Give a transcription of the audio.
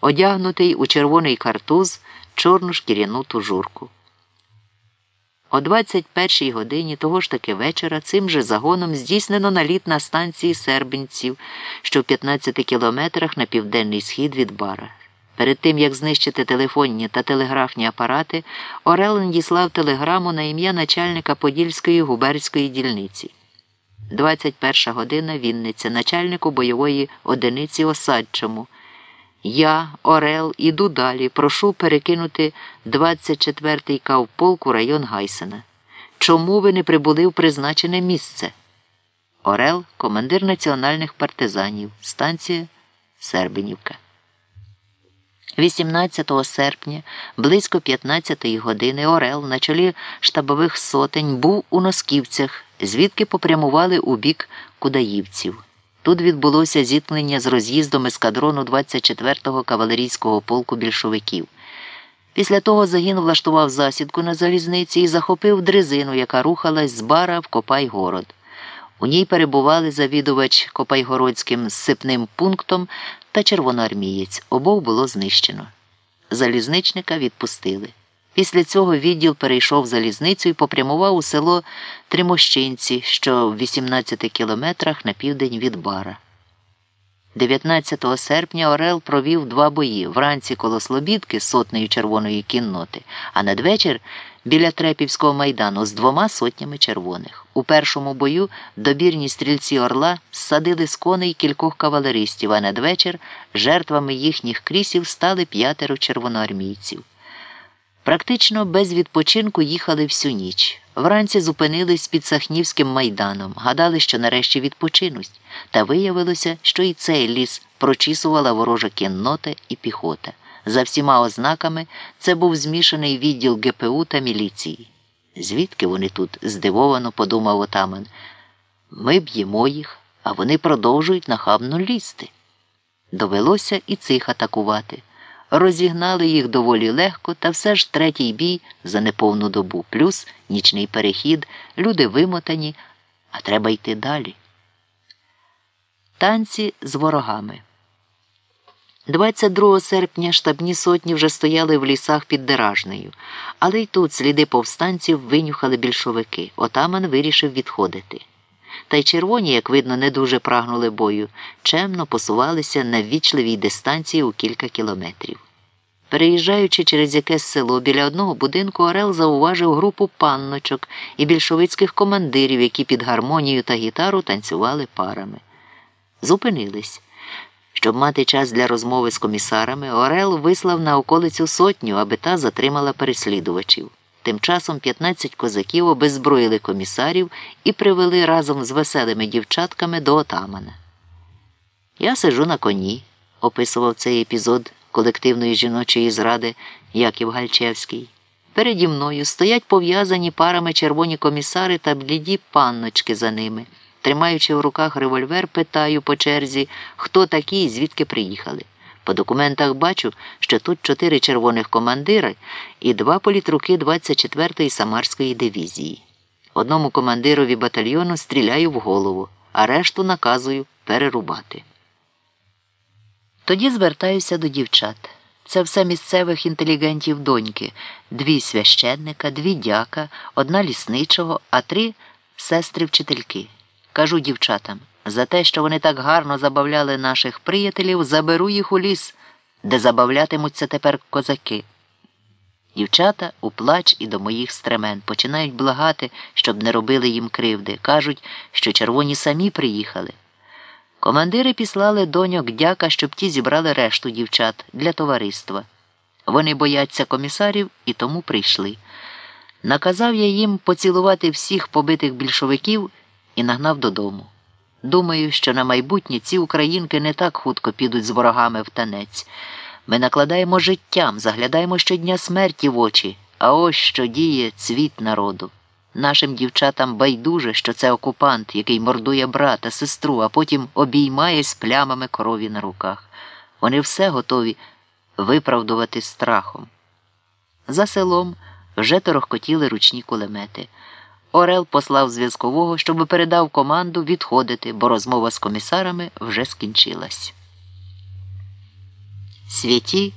одягнутий у червоний картуз, чорну шкіряну тужурку. О 21-й годині того ж таки вечора цим же загоном здійснено наліт на станції сербинців, що в 15 кілометрах на південний схід від бара. Перед тим, як знищити телефонні та телеграфні апарати, Орел надіслав телеграму на ім'я начальника Подільської губерської дільниці. 21 година Вінниця, начальнику бойової одиниці Осадчому. Я, Орел, іду далі. Прошу перекинути 24-й кавполк у район Гайсена. Чому ви не прибули в призначене місце? Орел, командир національних партизанів, станція Сербинівка. 18 серпня, близько 15-ї години, Орел на чолі штабових сотень був у Носківцях, звідки попрямували у бік Кудаївців. Тут відбулося зіткнення з роз'їздом ескадрону 24-го кавалерійського полку більшовиків. Після того загін влаштував засідку на залізниці і захопив дрезину, яка рухалась з бара в Копайгород. У ній перебували завідувач Копайгородським сипним пунктом та червоноармієць. Обох було знищено. Залізничника відпустили. Після цього відділ перейшов залізницю і попрямував у село Тримощинці, що в 18 кілометрах на південь від бара. 19 серпня Орел провів два бої вранці коло Слобідки з сотнею червоної кінноти, а надвечір біля Трепівського майдану з двома сотнями червоних. У першому бою добірні стрільці Орла ссадили з коней кількох кавалеристів, а надвечір жертвами їхніх крісів стали п'ятеро червоноармійців. Практично без відпочинку їхали всю ніч. Вранці зупинились під Сахнівським майданом, гадали, що нарешті відпочинуть, та виявилося, що і цей ліс прочісувала ворожа кіннота і піхота. За всіма ознаками це був змішаний відділ ГПУ та міліції. Звідки вони тут? здивовано подумав отаман. Ми б'ємо їх, а вони продовжують нахабно лізти. Довелося і цих атакувати розігнали їх доволі легко, та все ж третій бій за неповну добу, плюс нічний перехід, люди вимотані, а треба йти далі. Танці з ворогами. 22 серпня штабні сотні вже стояли в лісах під Деражнею, але й тут сліди повстанців винюхали більшовики. Отаман вирішив відходити. Та й червоні, як видно, не дуже прагнули бою, чемно посувалися на ввічливій дистанції у кілька кілометрів. Переїжджаючи через якесь село біля одного будинку, Орел зауважив групу панночок і більшовицьких командирів, які під гармонію та гітару танцювали парами. Зупинились. Щоб мати час для розмови з комісарами, Орел вислав на околицю сотню, аби та затримала переслідувачів. Тим часом 15 козаків обезброїли комісарів і привели разом з веселими дівчатками до отамана. Я сижу на коні, описував цей епізод колективної жіночої зради Яків Гальчевський. Переді мною стоять пов'язані парами червоні комісари та бліді панночки за ними. Тримаючи в руках револьвер, питаю по черзі, хто такі і звідки приїхали. По документах бачу, що тут чотири червоних командири і два політруки 24-ї Самарської дивізії. Одному командирові батальйону стріляю в голову, а решту наказую перерубати. Тоді звертаюся до дівчат. Це все місцевих інтелігентів доньки, дві священника, дві дяка, одна лісничого, а три сестри вчительки. Кажу дівчатам за те, що вони так гарно забавляли наших приятелів, заберу їх у ліс, де забавлятимуться тепер козаки. Дівчата у плач і до моїх стремен починають благати, щоб не робили їм кривди. Кажуть, що червоні самі приїхали. Командири післали доньок дяка, щоб ті зібрали решту дівчат для товариства. Вони бояться комісарів і тому прийшли. Наказав я їм поцілувати всіх побитих більшовиків і нагнав додому. Думаю, що на майбутнє ці українки не так хутко підуть з ворогами в танець. Ми накладаємо життям, заглядаємо щодня смерті в очі, а ось що діє цвіт народу. Нашим дівчатам байдуже, що це окупант, який мордує брата, сестру, а потім обіймає з плямами крові на руках. Вони все готові виправдувати страхом. За селом вже торохкотіли ручні кулемети. Орел послав зв'язкового, щоб передав команду відходити, бо розмова з комісарами вже скінчилась. святі